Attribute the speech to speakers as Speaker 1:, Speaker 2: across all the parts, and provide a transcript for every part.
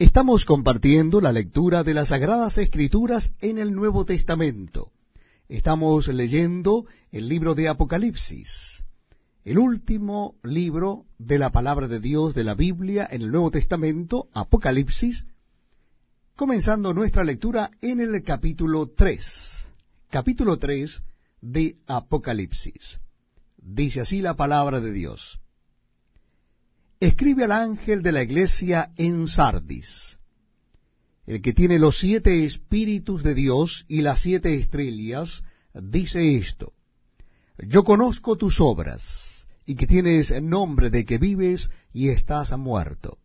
Speaker 1: Estamos compartiendo la lectura de las Sagradas Escrituras en el Nuevo Testamento. Estamos leyendo el libro de Apocalipsis, el último libro de la palabra de Dios de la Biblia en el Nuevo Testamento, Apocalipsis, comenzando nuestra lectura en el capítulo 3, capítulo 3 de Apocalipsis. Dice así la palabra de Dios. Escribe al ángel de la iglesia en Sardis, el que tiene los siete espíritus de Dios y las siete estrellas, dice esto, Yo conozco tus obras, y que tienes nombre de que vives y estás muerto.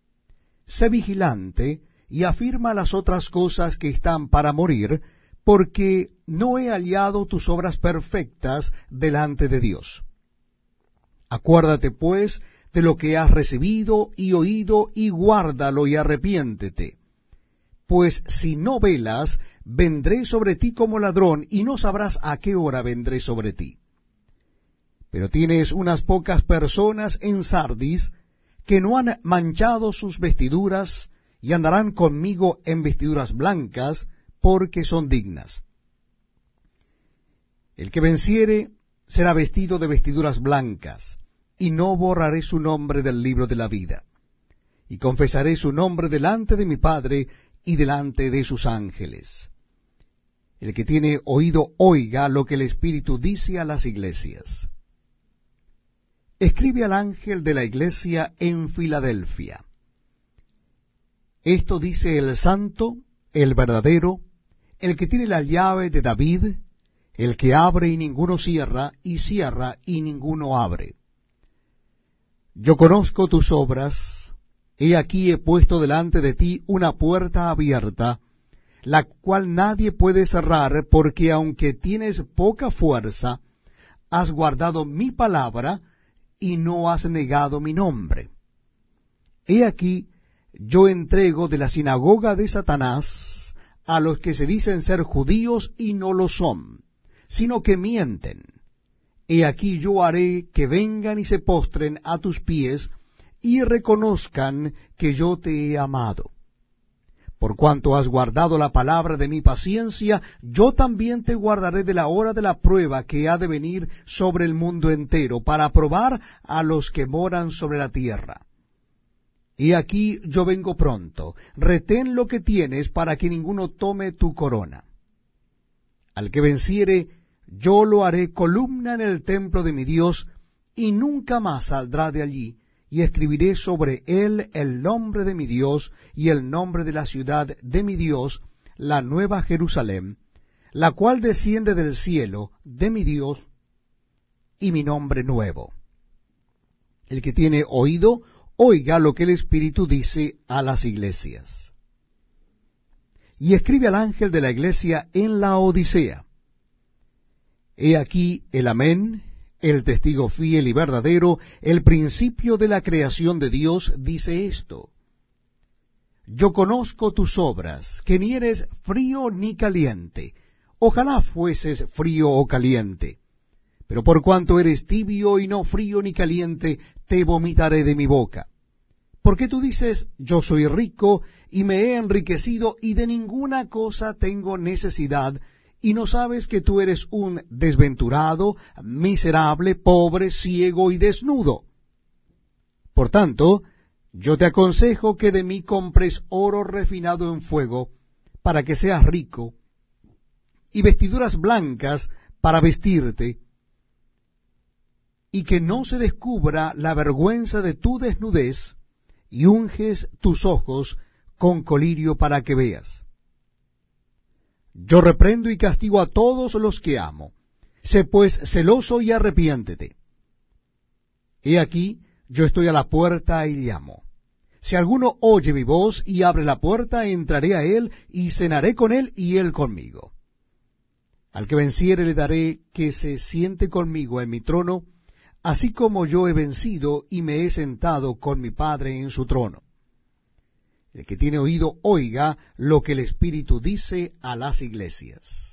Speaker 1: Sé vigilante y afirma las otras cosas que están para morir, porque no he hallado tus obras perfectas delante de Dios. Acuérdate, pues, de lo que has recibido y oído, y guárdalo y arrepiéntete. Pues si no velas, vendré sobre ti como ladrón, y no sabrás a qué hora vendré sobre ti. Pero tienes unas pocas personas en Sardis que no han manchado sus vestiduras, y andarán conmigo en vestiduras blancas, porque son dignas. El que venciere será vestido de vestiduras blancas, y no borraré su nombre del libro de la vida. Y confesaré su nombre delante de mi Padre y delante de sus ángeles. El que tiene oído oiga lo que el Espíritu dice a las iglesias. Escribe al ángel de la iglesia en Filadelfia. Esto dice el santo, el verdadero, el que tiene la llave de David, el que abre y ninguno cierra, y cierra y ninguno abre. Yo conozco tus obras, he aquí he puesto delante de ti una puerta abierta, la cual nadie puede cerrar, porque aunque tienes poca fuerza, has guardado mi palabra y no has negado mi nombre. He aquí, yo entrego de la sinagoga de Satanás a los que se dicen ser judíos y no lo son, sino que mienten He aquí yo haré que vengan y se postren a tus pies y reconozcan que yo te he amado. Por cuanto has guardado la palabra de mi paciencia, yo también te guardaré de la hora de la prueba que ha de venir sobre el mundo entero, para probar a los que moran sobre la tierra. Y aquí yo vengo pronto, retén lo que tienes para que ninguno tome tu corona. Al que venciere, yo lo haré columna en el templo de mi Dios, y nunca más saldrá de allí, y escribiré sobre él el nombre de mi Dios y el nombre de la ciudad de mi Dios, la nueva Jerusalén, la cual desciende del cielo de mi Dios, y mi nombre nuevo. El que tiene oído, oiga lo que el Espíritu dice a las iglesias. Y escribe al ángel de la iglesia en la Odisea. He aquí el amén, el testigo fiel y verdadero, el principio de la creación de Dios, dice esto. Yo conozco tus obras, que ni eres frío ni caliente. Ojalá fueses frío o caliente. Pero por cuanto eres tibio y no frío ni caliente, te vomitaré de mi boca. Porque tú dices, yo soy rico y me he enriquecido y de ninguna cosa tengo necesidad, y no sabes que tú eres un desventurado, miserable, pobre, ciego y desnudo. Por tanto, yo te aconsejo que de mí compres oro refinado en fuego, para que seas rico, y vestiduras blancas para vestirte, y que no se descubra la vergüenza de tu desnudez, y unges tus ojos con colirio para que veas. Yo reprendo y castigo a todos los que amo. Sé pues celoso y arrepiéntete. He aquí, yo estoy a la puerta y llamo. Si alguno oye mi voz y abre la puerta, entraré a él y cenaré con él y él conmigo. Al que venciere le daré que se siente conmigo en mi trono, así como yo he vencido y me he sentado con mi Padre en su trono. El que tiene oído, oiga lo que el Espíritu dice a las iglesias.